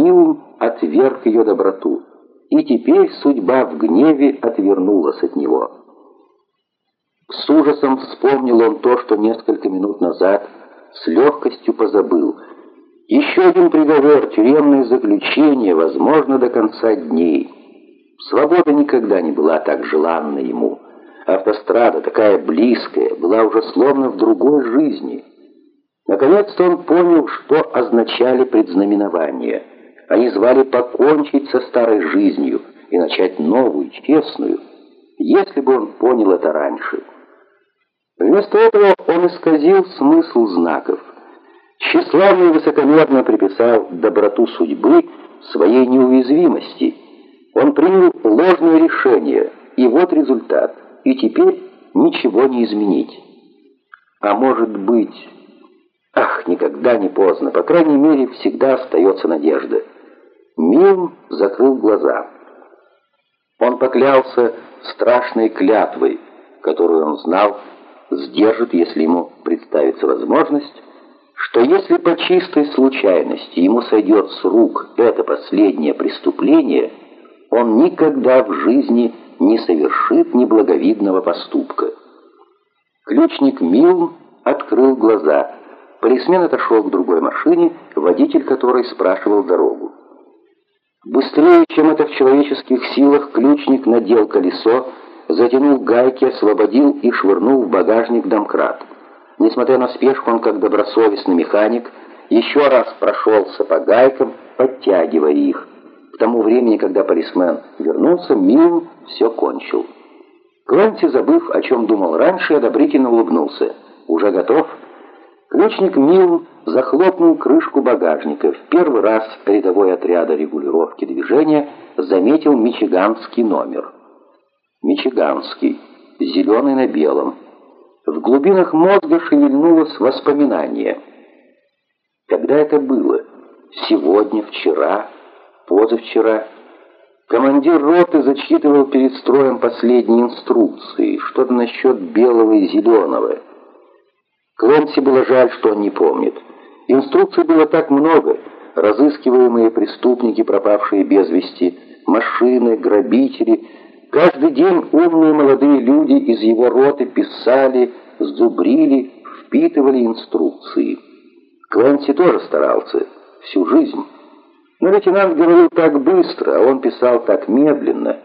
Милн отверг ее доброту, и теперь судьба в гневе отвернулась от него. С ужасом вспомнил он то, что несколько минут назад с легкостью позабыл. Еще один приговор, тюремное заключение, возможно, до конца дней. Свобода никогда не была так желанна ему. Автострада, такая близкая, была уже словно в другой жизни. Наконец-то он понял, что означали предзнаменования. Они звали покончить со старой жизнью и начать новую, честную, если бы он понял это раньше. Вместо этого он исказил смысл знаков. Тщеславно и высокомерно приписал доброту судьбы своей неуязвимости. Он принял ложное решение, и вот результат. И теперь ничего не изменить. А может быть... Ах, никогда не поздно. По крайней мере, всегда остается надежда. Милн закрыл глаза. Он поклялся страшной клятвой, которую он знал, сдержит, если ему представится возможность, что если по чистой случайности ему сойдет с рук это последнее преступление, он никогда в жизни не совершит неблаговидного поступка. Ключник Милн открыл глаза. Полисмен отошел к другой машине, водитель которой спрашивал дорогу. Быстрее, чем это в человеческих силах, ключник надел колесо, затянул гайки, освободил и швырнул в багажник домкрат. Несмотря на спешку, он, как добросовестный механик, еще раз прошелся по гайкам, подтягивая их. К тому времени, когда полисмен вернулся, Милл все кончил. Клэнси, забыв, о чем думал раньше, одобрительно улыбнулся. «Уже готов?» Ключник Милл захлопнул крышку багажника. В первый раз рядовой отряда регулировки движения заметил мичиганский номер. Мичиганский, зеленый на белом. В глубинах мозга шевельнулось воспоминание. Когда это было? Сегодня, вчера, позавчера? Командир роты зачитывал перед строем последние инструкции, что-то насчет белого и зеленого. Клэнси было жаль, что он не помнит. Инструкций было так много, разыскиваемые преступники, пропавшие без вести, машины, грабители — Каждый день умные молодые люди из его роты писали, зубрили, впитывали инструкции. Клэнси тоже старался, всю жизнь. Но лейтенант говорил так быстро, а он писал так медленно.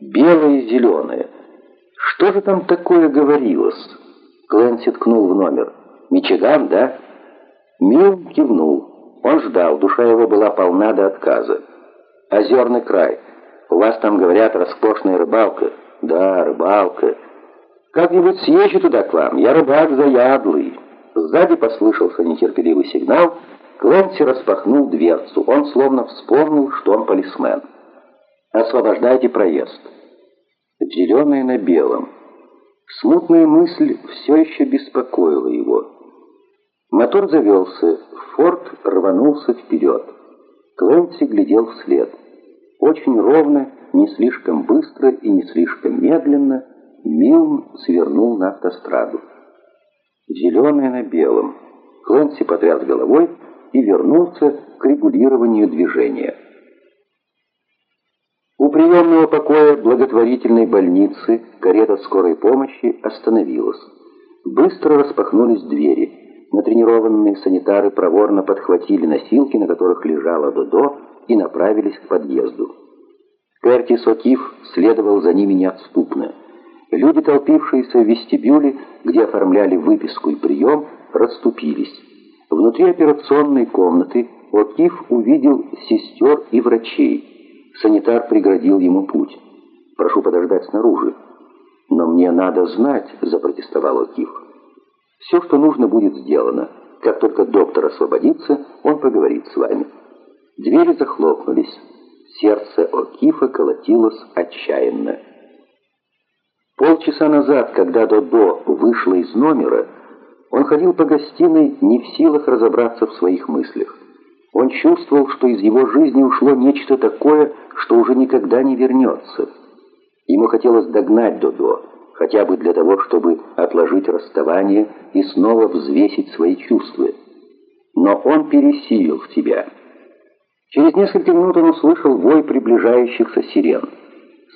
Белое и зеленое. Что же там такое говорилось? Клэнси ткнул в номер. «Мичиган, да?» Мил кивнул. Он ждал, душа его была полна до отказа. «Озерный край». У вас там, говорят, роскошная рыбалка. Да, рыбалка. Как-нибудь съезжу туда к вам. Я рыбак заядлый. Сзади послышался нетерпеливый сигнал. Клэнси распахнул дверцу. Он словно вспомнил, что он полисмен. «Освобождайте проезд». Зеленое на белом. Смутная мысль все еще беспокоила его. Мотор завелся. Форд рванулся вперед. Клэнси глядел вслед. Очень ровно, не слишком быстро и не слишком медленно Милн свернул на автостраду. Зеленое на белом. Клэнси потряс головой и вернулся к регулированию движения. Приемного покоя благотворительной больницы карета скорой помощи остановилась. Быстро распахнулись двери. Натренированные санитары проворно подхватили носилки, на которых лежала Додо, и направились к подъезду. Кертис О'Кив следовал за ними неотступно. Люди, толпившиеся в вестибюле, где оформляли выписку и прием, расступились. Внутри операционной комнаты О'Кив увидел сестер и врачей. Санитар преградил ему путь. «Прошу подождать снаружи». «Но мне надо знать», — запротестовал О'Кив. «Все, что нужно, будет сделано. Как только доктор освободится, он поговорит с вами». Двери захлопнулись. Сердце Окифа колотилось отчаянно. Полчаса назад, когда Додо вышла из номера, он ходил по гостиной не в силах разобраться в своих мыслях. Он чувствовал, что из его жизни ушло нечто такое, что уже никогда не вернется. Ему хотелось догнать Додо, хотя бы для того, чтобы отложить расставание и снова взвесить свои чувства. Но он пересилил в тебя. Через несколько минут он услышал вой приближающихся сирен.